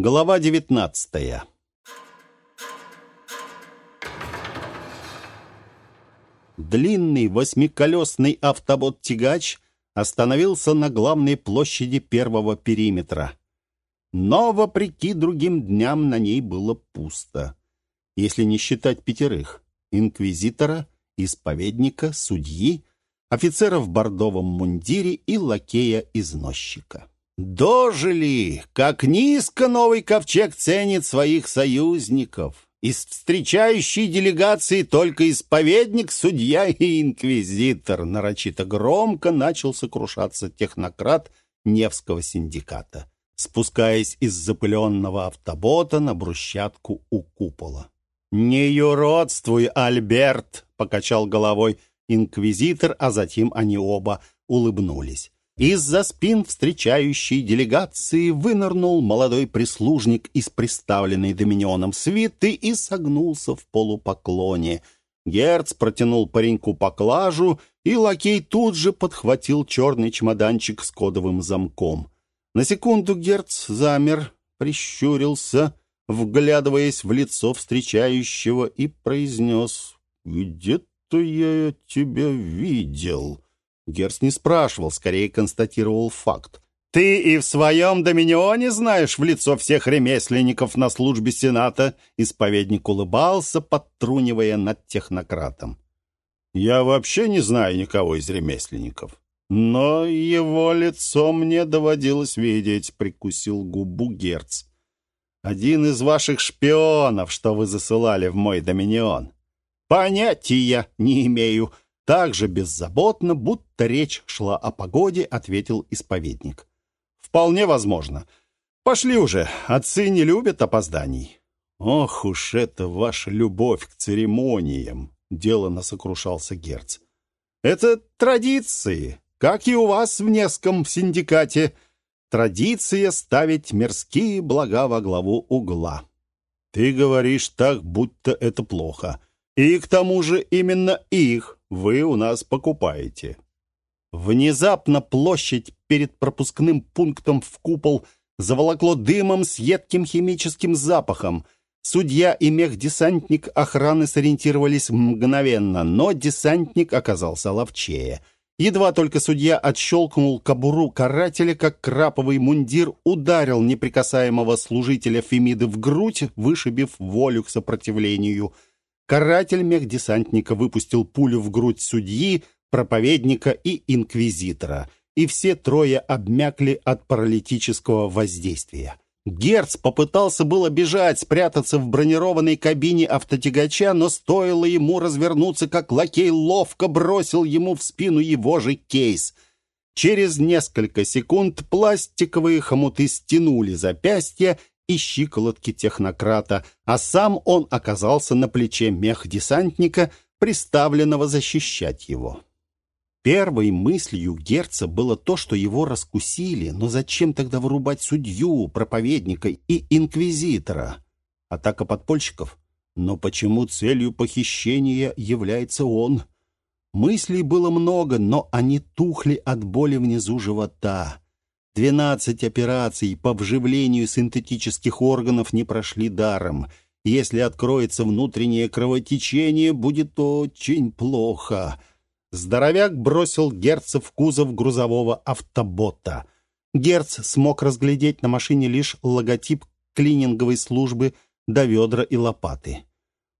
Глава девятнадцатая. Длинный восьмиколесный автобот-тягач остановился на главной площади первого периметра. Но, вопреки другим дням, на ней было пусто. Если не считать пятерых — инквизитора, исповедника, судьи, офицера в бордовом мундире и лакея-износчика. Дожили! Как низко новый ковчег ценит своих союзников! Из встречающей делегации только исповедник, судья и инквизитор. Нарочито громко начал сокрушаться технократ Невского синдиката, спускаясь из запыленного автобота на брусчатку у купола. «Не юродствуй, Альберт!» — покачал головой инквизитор, а затем они оба улыбнулись. Из-за спин встречающей делегации вынырнул молодой прислужник из приставленной доминионом свиты и согнулся в полупоклоне. Герц протянул пареньку поклажу, и лакей тут же подхватил черный чемоданчик с кодовым замком. На секунду Герц замер, прищурился, вглядываясь в лицо встречающего, и произнес «Где-то я тебя видел». Герц не спрашивал, скорее констатировал факт. «Ты и в своем доминионе знаешь в лицо всех ремесленников на службе Сената?» Исповедник улыбался, подтрунивая над технократом. «Я вообще не знаю никого из ремесленников. Но его лицо мне доводилось видеть», — прикусил губу Герц. «Один из ваших шпионов, что вы засылали в мой доминион». «Понятия не имею», так же беззаботно, будто речь шла о погоде, ответил исповедник. «Вполне возможно. Пошли уже, отцы не любят опозданий». «Ох уж это ваша любовь к церемониям!» — делано сокрушался Герц. «Это традиции, как и у вас в Невском синдикате. Традиция ставить мирские блага во главу угла». «Ты говоришь так, будто это плохо. И к тому же именно их вы у нас покупаете». Внезапно площадь перед пропускным пунктом в купол заволокло дымом с едким химическим запахом. Судья и мехдесантник охраны сориентировались мгновенно, но десантник оказался ловчее. Едва только судья отщелкнул кобуру карателя, как краповый мундир ударил неприкасаемого служителя Фемиды в грудь, вышибив волю к сопротивлению – Каратель мехдесантника выпустил пулю в грудь судьи, проповедника и инквизитора, и все трое обмякли от паралитического воздействия. Герц попытался было бежать, спрятаться в бронированной кабине автотягача, но стоило ему развернуться, как лакей ловко бросил ему в спину его же кейс. Через несколько секунд пластиковые хомуты стянули запястья, и щиколотки технократа, а сам он оказался на плече мехдесантника, приставленного защищать его. Первой мыслью Герца было то, что его раскусили, но зачем тогда вырубать судью, проповедника и инквизитора? Атака подпольщиков? Но почему целью похищения является он? Мыслей было много, но они тухли от боли внизу живота. Двенадцать операций по вживлению синтетических органов не прошли даром. Если откроется внутреннее кровотечение, будет очень плохо. Здоровяк бросил Герца в кузов грузового автобота. Герц смог разглядеть на машине лишь логотип клининговой службы до ведра и лопаты.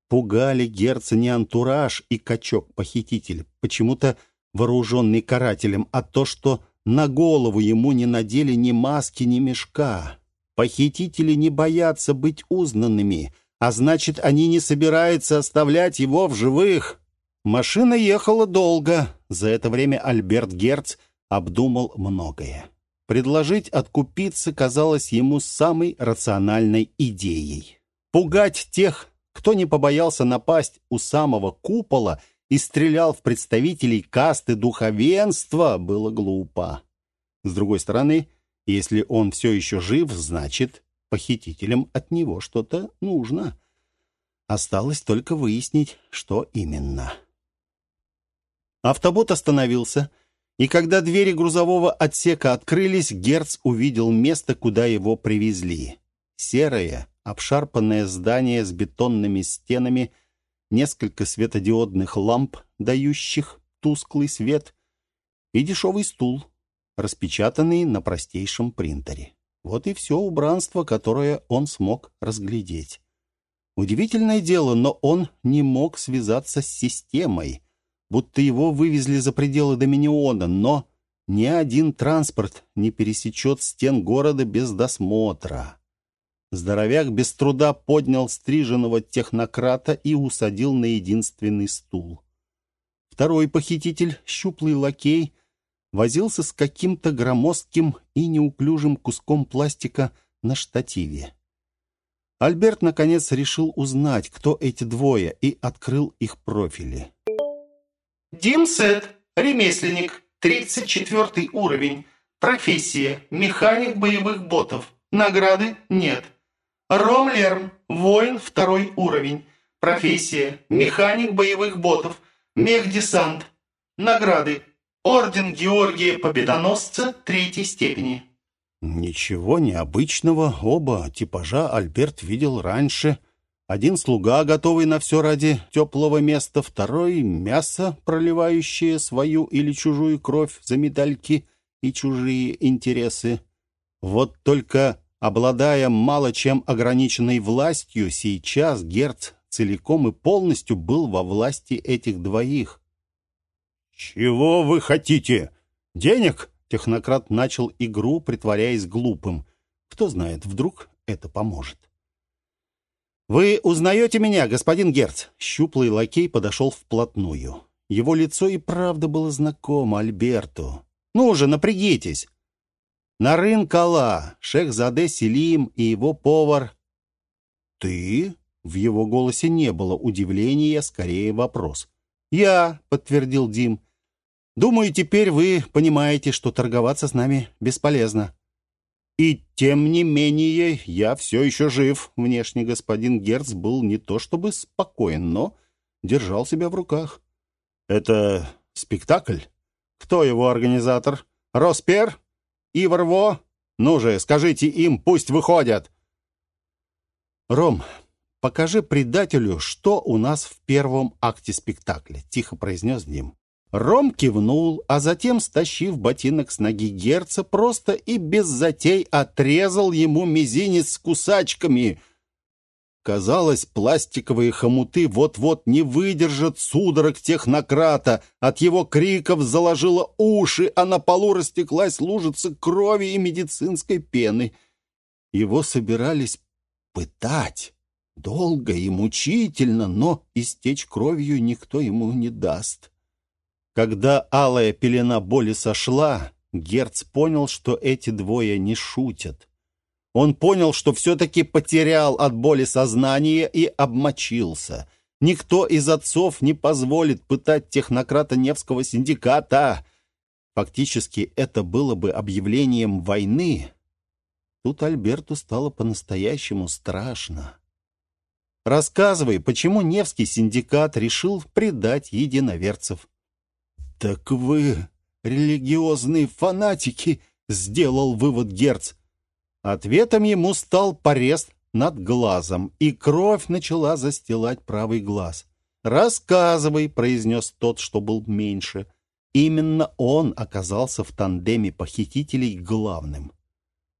Пугали Герца не антураж и качок-похититель, почему-то вооруженный карателем, а то, что на голову ему не надели ни маски, ни мешка. Похитители не боятся быть узнанными, а значит, они не собираются оставлять его в живых. Машина ехала долго. За это время Альберт Герц обдумал многое. Предложить откупиться казалось ему самой рациональной идеей. Пугать тех, кто не побоялся напасть у самого купола – и стрелял в представителей касты духовенства, было глупо. С другой стороны, если он все еще жив, значит, похитителям от него что-то нужно. Осталось только выяснить, что именно. Автобот остановился, и когда двери грузового отсека открылись, Герц увидел место, куда его привезли. Серое, обшарпанное здание с бетонными стенами, несколько светодиодных ламп, дающих тусклый свет, и дешевый стул, распечатанный на простейшем принтере. Вот и все убранство, которое он смог разглядеть. Удивительное дело, но он не мог связаться с системой, будто его вывезли за пределы Доминиона, но ни один транспорт не пересечет стен города без досмотра. Здоровяк без труда поднял стриженного технократа и усадил на единственный стул. Второй похититель, щуплый лакей, возился с каким-то громоздким и неуклюжим куском пластика на штативе. Альберт, наконец, решил узнать, кто эти двое, и открыл их профили. «Димсет, ремесленник, 34 уровень, профессия, механик боевых ботов, награды нет». Ром Лерм, воин второй уровень. Профессия. Механик боевых ботов. Мехдесант. Награды. Орден Георгия Победоносца третьей степени. Ничего необычного. Оба типажа Альберт видел раньше. Один слуга, готовый на все ради теплого места, второй — мясо, проливающее свою или чужую кровь за медальки и чужие интересы. Вот только Обладая мало чем ограниченной властью, сейчас Герц целиком и полностью был во власти этих двоих. «Чего вы хотите? Денег?» Технократ начал игру, притворяясь глупым. Кто знает, вдруг это поможет. «Вы узнаете меня, господин Герц?» Щуплый лакей подошел вплотную. Его лицо и правда было знакомо Альберту. «Ну же, напрягитесь!» Нарын Кала, шех Заде Селим и его повар. «Ты?» — в его голосе не было удивления, скорее вопрос. «Я», — подтвердил Дим. «Думаю, теперь вы понимаете, что торговаться с нами бесполезно». «И тем не менее, я все еще жив». Внешне господин Герц был не то чтобы спокоен, но держал себя в руках. «Это спектакль? Кто его организатор? Роспер?» Иварво? Ну же, скажите им, пусть выходят!» «Ром, покажи предателю, что у нас в первом акте спектакля», — тихо произнес Дим. Ром кивнул, а затем, стащив ботинок с ноги Герца, просто и без затей отрезал ему мизинец с кусачками, Казалось, пластиковые хомуты вот-вот не выдержат судорог технократа. От его криков заложило уши, а на полу растеклась лужица крови и медицинской пены. Его собирались пытать. Долго и мучительно, но истечь кровью никто ему не даст. Когда алая пелена боли сошла, Герц понял, что эти двое не шутят. Он понял, что все-таки потерял от боли сознание и обмочился. Никто из отцов не позволит пытать технократа Невского синдиката. Фактически это было бы объявлением войны. Тут Альберту стало по-настоящему страшно. Рассказывай, почему Невский синдикат решил предать единоверцев. «Так вы религиозные фанатики», — сделал вывод Герц. Ответом ему стал порез над глазом, и кровь начала застилать правый глаз. «Рассказывай», — произнес тот, что был меньше. Именно он оказался в тандеме похитителей главным.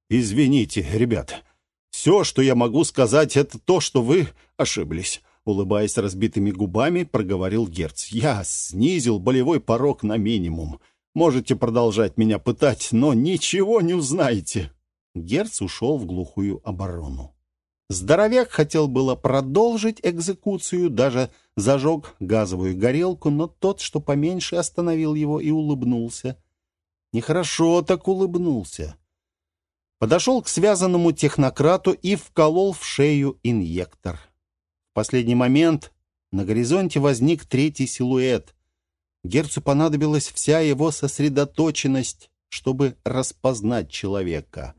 «Извините, ребят, все, что я могу сказать, это то, что вы ошиблись», — улыбаясь разбитыми губами, проговорил Герц. «Я снизил болевой порог на минимум. Можете продолжать меня пытать, но ничего не узнаете». Герц ушел в глухую оборону. Здоровяк хотел было продолжить экзекуцию, даже зажег газовую горелку, но тот, что поменьше, остановил его и улыбнулся. Нехорошо так улыбнулся. Подошел к связанному технократу и вколол в шею инъектор. В последний момент на горизонте возник третий силуэт. Герцу понадобилась вся его сосредоточенность, чтобы распознать человека.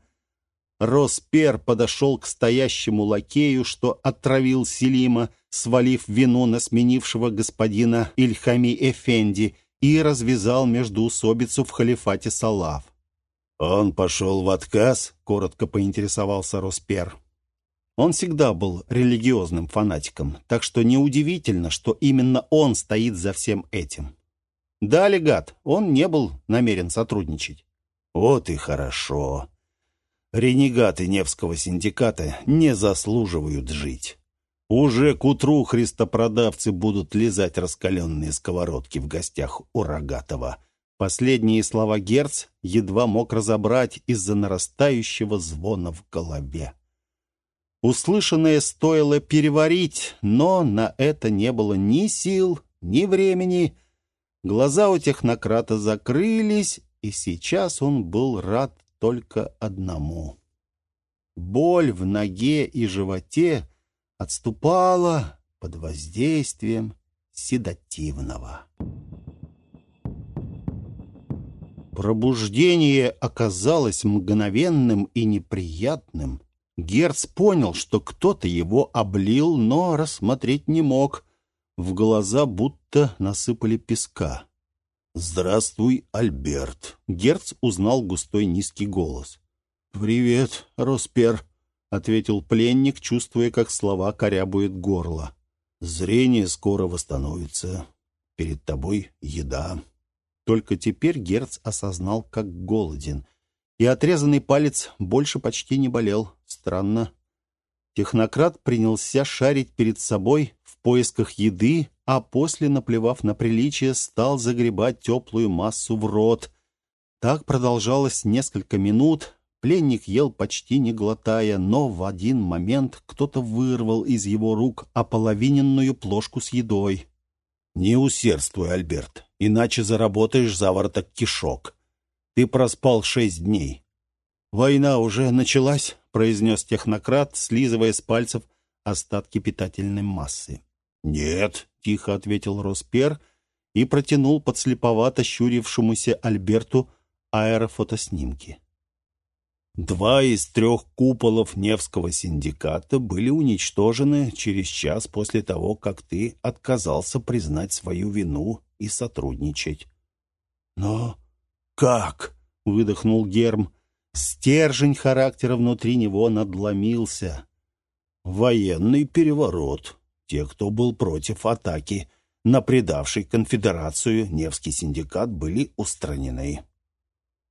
Роспер подошел к стоящему лакею, что отравил Селима, свалив вину на сменившего господина Ильхами Эфенди, и развязал междуусобицу в халифате Салав. «Он пошел в отказ?» — коротко поинтересовался Роспер. Он всегда был религиозным фанатиком, так что неудивительно, что именно он стоит за всем этим. Да, легат, он не был намерен сотрудничать. Вот и хорошо. Ренегаты Невского синдиката не заслуживают жить. Уже к утру христопродавцы будут лизать раскаленные сковородки в гостях у Рогатова. Последние слова Герц едва мог разобрать из-за нарастающего звона в голове. Услышанное стоило переварить, но на это не было ни сил, ни времени. Глаза у технократа закрылись, и сейчас он был рад только одному. Боль в ноге и животе отступала под воздействием седативного. Пробуждение оказалось мгновенным и неприятным. Герц понял, что кто-то его облил, но рассмотреть не мог. В глаза будто насыпали песка. «Здравствуй, Альберт!» Герц узнал густой низкий голос. «Привет, Роспер!» — ответил пленник, чувствуя, как слова корябуют горло. «Зрение скоро восстановится. Перед тобой еда». Только теперь Герц осознал, как голоден, и отрезанный палец больше почти не болел. Странно. Технократ принялся шарить перед собой в поисках еды, а после, наплевав на приличие, стал загребать теплую массу в рот. Так продолжалось несколько минут, Пленник ел почти не глотая, но в один момент кто-то вырвал из его рук ополовиненную плошку с едой. «Не усердствуй, Альберт, иначе заработаешь завороток кишок. Ты проспал шесть дней». «Война уже началась», — произнес технократ, слизывая с пальцев остатки питательной массы. «Нет», — тихо ответил Роспер и протянул подслеповато щурившемуся Альберту аэрофотоснимки. Два из трех куполов Невского синдиката были уничтожены через час после того, как ты отказался признать свою вину и сотрудничать. «Но как?» — выдохнул Герм. Стержень характера внутри него надломился. «Военный переворот. Те, кто был против атаки на предавший конфедерацию Невский синдикат, были устранены».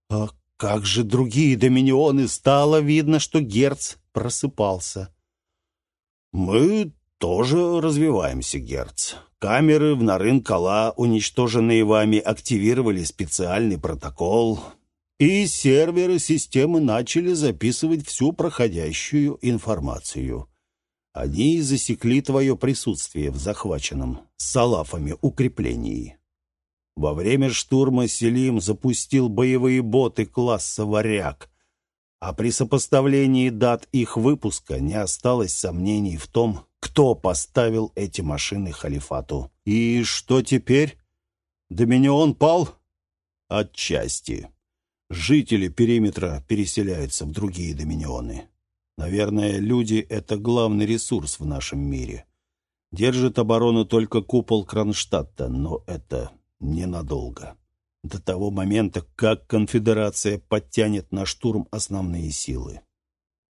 «А как же другие доминионы? Стало видно, что Герц просыпался. «Мы тоже развиваемся, Герц. Камеры в Нарын-Кала, уничтоженные вами, активировали специальный протокол, и серверы системы начали записывать всю проходящую информацию. Они засекли твое присутствие в захваченном салафами укреплении. Во время штурма Селим запустил боевые боты класса «Варяг», а при сопоставлении дат их выпуска не осталось сомнений в том, кто поставил эти машины халифату. И что теперь? Доминион пал? Отчасти. Жители периметра переселяются в другие доминионы. Наверное, люди — это главный ресурс в нашем мире. Держит оборону только купол Кронштадта, но это ненадолго. До того момента, как конфедерация подтянет на штурм основные силы.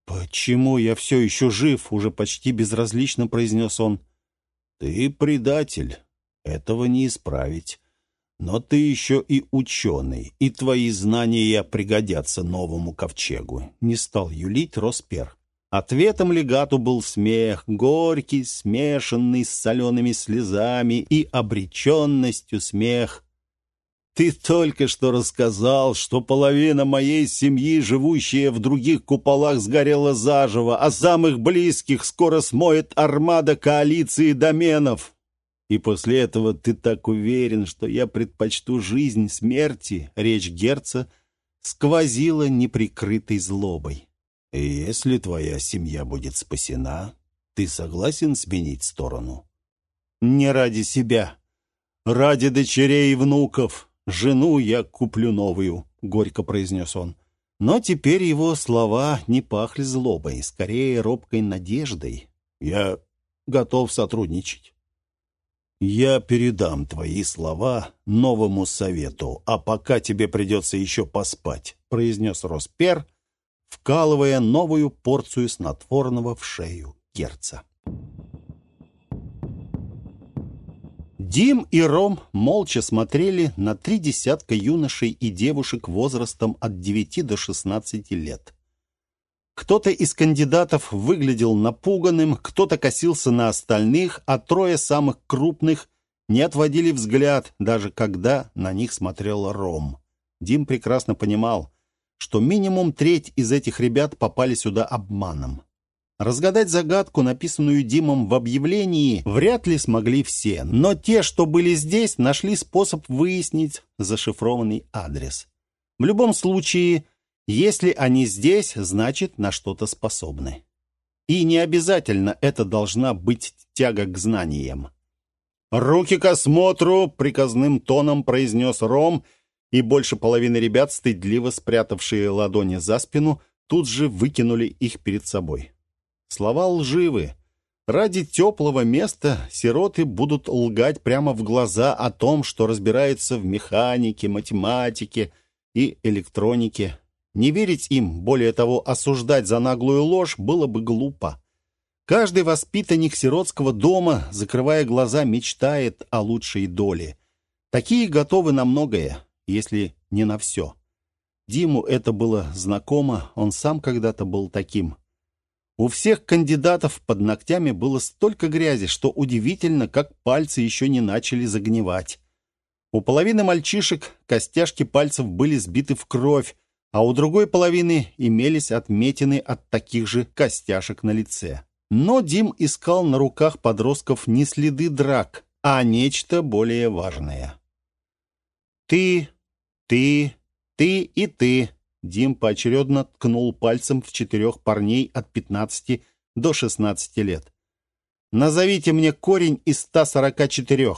«Почему я все еще жив?» — уже почти безразлично произнес он. «Ты предатель. Этого не исправить. Но ты еще и ученый, и твои знания пригодятся новому ковчегу», — не стал юлить Роспер. Ответом легату был смех, горький, смешанный с солеными слезами и обреченностью смех. «Ты только что рассказал, что половина моей семьи, живущая в других куполах, сгорела заживо, а самых близких скоро смоет армада коалиции доменов. И после этого ты так уверен, что я предпочту жизнь смерти?» Речь Герца сквозила неприкрытой злобой. И если твоя семья будет спасена, ты согласен сменить сторону? Не ради себя. Ради дочерей и внуков. Жену я куплю новую, — горько произнес он. Но теперь его слова не пахли злобой, скорее робкой надеждой. Я готов сотрудничать. Я передам твои слова новому совету, а пока тебе придется еще поспать, — произнес Роспер, — вкалывая новую порцию снотворного в шею Герца. Дим и Ром молча смотрели на три десятка юношей и девушек возрастом от 9 до 16 лет. Кто-то из кандидатов выглядел напуганным, кто-то косился на остальных, а трое самых крупных не отводили взгляд, даже когда на них смотрел Ром. Дим прекрасно понимал, что минимум треть из этих ребят попали сюда обманом. Разгадать загадку, написанную Димом в объявлении, вряд ли смогли все, но те, что были здесь, нашли способ выяснить зашифрованный адрес. В любом случае, если они здесь, значит, на что-то способны. И не обязательно это должна быть тяга к знаниям. «Руки к осмотру!» — приказным тоном произнес Ром, и больше половины ребят, стыдливо спрятавшие ладони за спину, тут же выкинули их перед собой. Слова лживы. Ради теплого места сироты будут лгать прямо в глаза о том, что разбираются в механике, математике и электронике. Не верить им, более того, осуждать за наглую ложь было бы глупо. Каждый воспитанник сиротского дома, закрывая глаза, мечтает о лучшей доле. Такие готовы на многое, если не на все. Диму это было знакомо, он сам когда-то был таким. У всех кандидатов под ногтями было столько грязи, что удивительно, как пальцы еще не начали загнивать. У половины мальчишек костяшки пальцев были сбиты в кровь, а у другой половины имелись отметины от таких же костяшек на лице. Но Дим искал на руках подростков не следы драк, а нечто более важное. «Ты, ты, ты и ты», Дим поочередно ткнул пальцем в четырех парней от 15 до 16 лет. «Назовите мне корень из 144».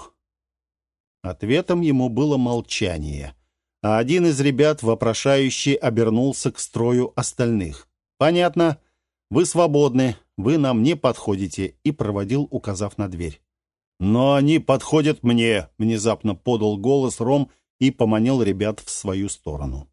Ответом ему было молчание, а один из ребят, вопрошающий, обернулся к строю остальных. «Понятно. Вы свободны, вы нам не подходите», и проводил, указав на дверь. «Но они подходят мне», — внезапно подал голос Ром и поманил ребят в свою сторону.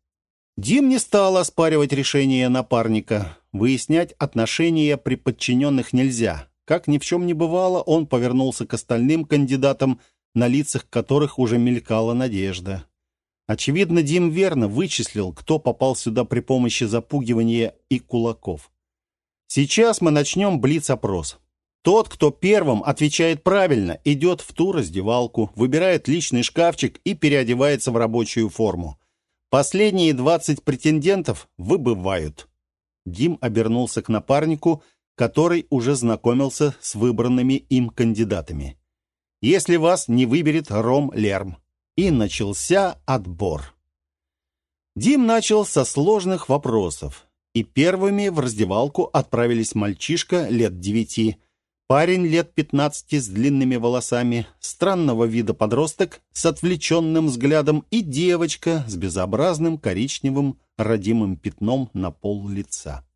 Дим не стал оспаривать решение напарника. Выяснять отношения при подчиненных нельзя. Как ни в чем не бывало, он повернулся к остальным кандидатам, на лицах которых уже мелькала надежда. Очевидно, Дим верно вычислил, кто попал сюда при помощи запугивания и кулаков. Сейчас мы начнем блиц-опрос. Тот, кто первым отвечает правильно, идет в ту раздевалку, выбирает личный шкафчик и переодевается в рабочую форму. Последние двадцать претендентов выбывают. Дим обернулся к напарнику, который уже знакомился с выбранными им кандидатами. Если вас не выберет Ром Лерм. И начался отбор. Дим начал со сложных вопросов, и первыми в раздевалку отправились мальчишка лет девяти, Парень лет 15 с длинными волосами, странного вида подросток с отвлеченным взглядом и девочка с безобразным коричневым родимым пятном на пол лица.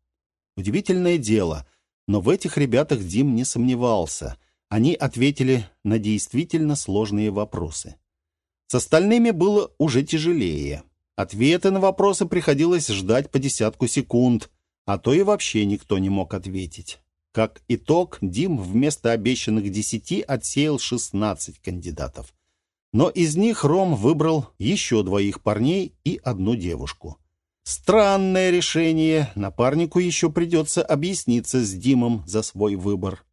Удивительное дело, но в этих ребятах Дим не сомневался. Они ответили на действительно сложные вопросы. С остальными было уже тяжелее. Ответы на вопросы приходилось ждать по десятку секунд, а то и вообще никто не мог ответить. Как итог, Дим вместо обещанных десяти отсеял шестнадцать кандидатов. Но из них Ром выбрал еще двоих парней и одну девушку. Странное решение. Напарнику еще придется объясниться с Димом за свой выбор.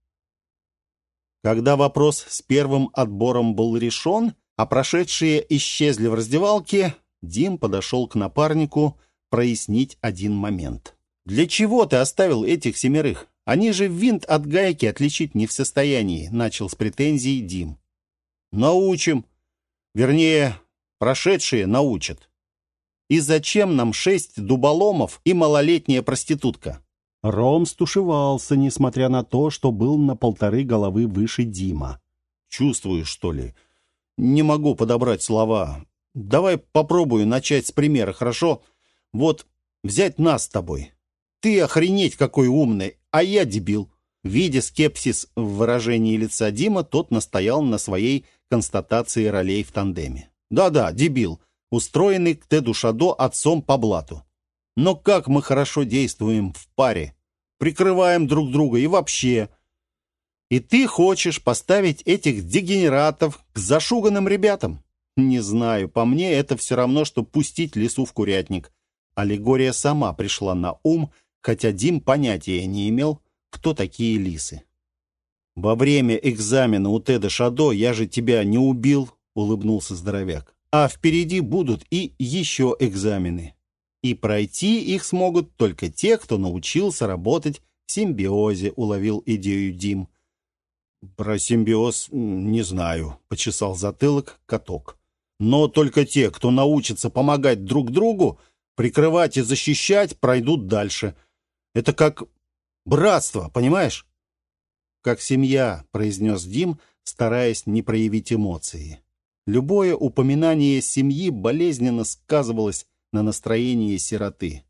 Когда вопрос с первым отбором был решен, а прошедшие исчезли в раздевалке, Дим подошел к напарнику прояснить один момент. «Для чего ты оставил этих семерых? Они же винт от гайки отличить не в состоянии, начал с претензией Дим. Научим. Вернее, прошедшие научат. И зачем нам шесть дуболомов и малолетняя проститутка? Ром стушевался, несмотря на то, что был на полторы головы выше Дима. Чувствую, что ли? Не могу подобрать слова. Давай попробую начать с примера, хорошо? Вот взять нас с тобой. Ты охренеть какой умный, а я дебил. Видя скепсис в выражении лица Дима, тот настоял на своей констатации ролей в тандеме. Да-да, дебил, устроенный к Теду Шадо отцом по блату. Но как мы хорошо действуем в паре. Прикрываем друг друга и вообще. И ты хочешь поставить этих дегенератов к зашуганным ребятам? Не знаю, по мне это все равно, что пустить лесу в курятник. Аллегория сама пришла на ум, хотя Дим понятия не имел, кто такие лисы. «Во время экзамена у Теда Шадо я же тебя не убил», — улыбнулся здоровяк. «А впереди будут и еще экзамены. И пройти их смогут только те, кто научился работать в симбиозе», — уловил идею Дим. «Про симбиоз не знаю», — почесал затылок каток. «Но только те, кто научится помогать друг другу, прикрывать и защищать, пройдут дальше. Это как братство, понимаешь?» «Как семья», — произнес Дим, стараясь не проявить эмоции. Любое упоминание семьи болезненно сказывалось на настроении сироты.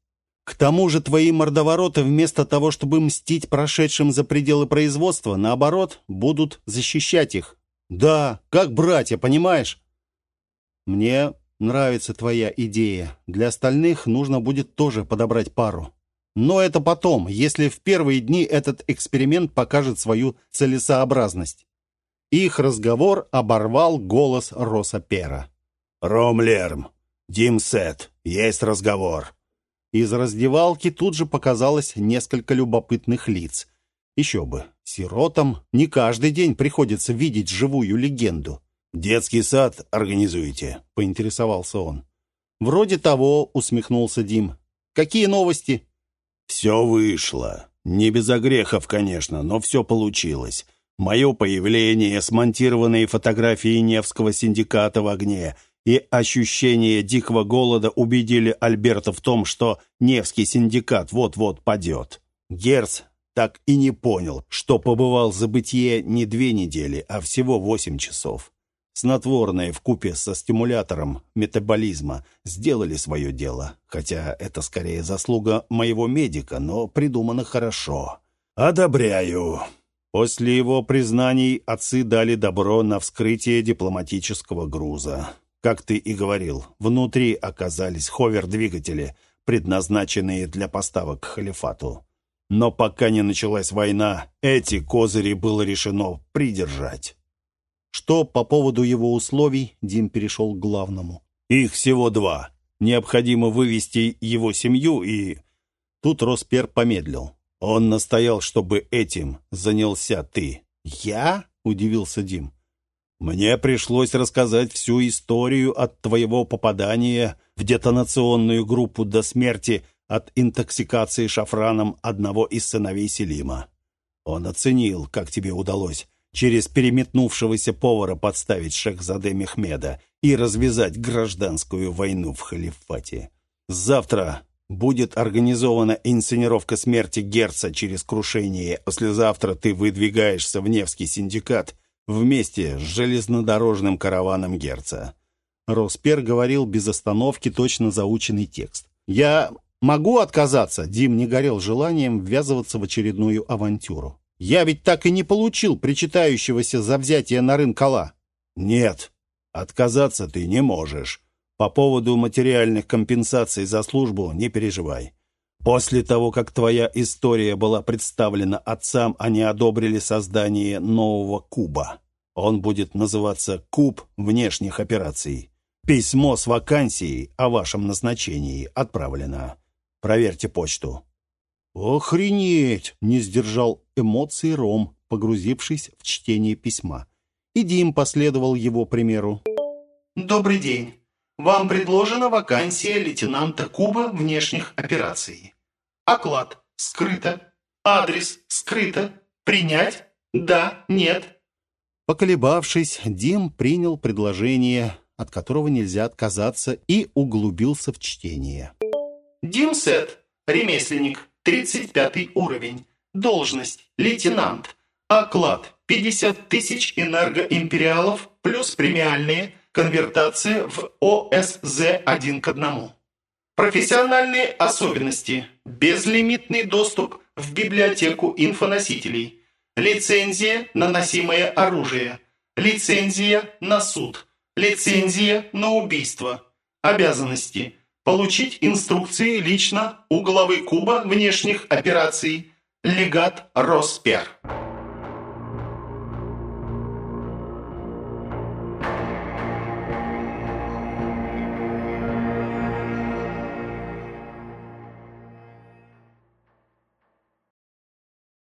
К тому же твои мордовороты вместо того, чтобы мстить прошедшим за пределы производства, наоборот, будут защищать их. Да, как братья, понимаешь? Мне нравится твоя идея. Для остальных нужно будет тоже подобрать пару. Но это потом, если в первые дни этот эксперимент покажет свою целесообразность. Их разговор оборвал голос Росапера. «Ромлерм, Димсет, есть разговор». Из раздевалки тут же показалось несколько любопытных лиц. Еще бы, сиротам не каждый день приходится видеть живую легенду. «Детский сад организуете?» — поинтересовался он. «Вроде того», — усмехнулся Дим. «Какие новости?» Все вышло. Не без огрехов, конечно, но все получилось. Мое появление, смонтированные фотографии Невского синдиката в огне и ощущение дикого голода убедили Альберта в том, что Невский синдикат вот-вот падет. Герц так и не понял, что побывал за бытие не две недели, а всего восемь часов. Снотворное в купе со стимулятором метаболизма сделали свое дело, хотя это скорее заслуга моего медика, но придумано хорошо. Одобряю. После его признаний отцы дали добро на вскрытие дипломатического груза. Как ты и говорил, внутри оказались ховер-двигатели, предназначенные для поставок к халифату. Но пока не началась война, эти козыри было решено придержать. Что по поводу его условий, Дим перешел к главному. «Их всего два. Необходимо вывести его семью и...» Тут Роспер помедлил. «Он настоял, чтобы этим занялся ты». «Я?» — удивился Дим. «Мне пришлось рассказать всю историю от твоего попадания в детонационную группу до смерти от интоксикации шафраном одного из сыновей Селима. Он оценил, как тебе удалось через переметнувшегося повара подставить Шахзаде Мехмеда и развязать гражданскую войну в халифате. Завтра будет организована инсценировка смерти Герца через крушение. Послезавтра ты выдвигаешься в Невский синдикат вместе с железнодорожным караваном Герца. Роспер говорил без остановки точно заученный текст. «Я могу отказаться?» Дим не горел желанием ввязываться в очередную авантюру. Я ведь так и не получил причитающегося за взятие на рынкала. Нет, отказаться ты не можешь. По поводу материальных компенсаций за службу не переживай. После того, как твоя история была представлена отцам, они одобрили создание нового куба. Он будет называться «Куб внешних операций». Письмо с вакансией о вашем назначении отправлено. Проверьте почту. «Охренеть!» — не сдержал эмоций Ром, погрузившись в чтение письма. И Дим последовал его примеру. «Добрый день. Вам предложена вакансия лейтенанта Куба внешних операций. Оклад скрыто. Адрес скрыто. Принять? Да, нет». Поколебавшись, Дим принял предложение, от которого нельзя отказаться, и углубился в чтение. «Дим Сет, ремесленник, 35 уровень. Должность – лейтенант. Оклад – 50 тысяч энергоимпериалов плюс премиальные, конвертация в ОСЗ 1 к 1. Профессиональные особенности. Безлимитный доступ в библиотеку инфоносителей. Лицензия на носимое оружие. Лицензия на суд. Лицензия на убийство. Обязанности. Получить инструкции лично у главы Куба внешних операций. Легат Роспер.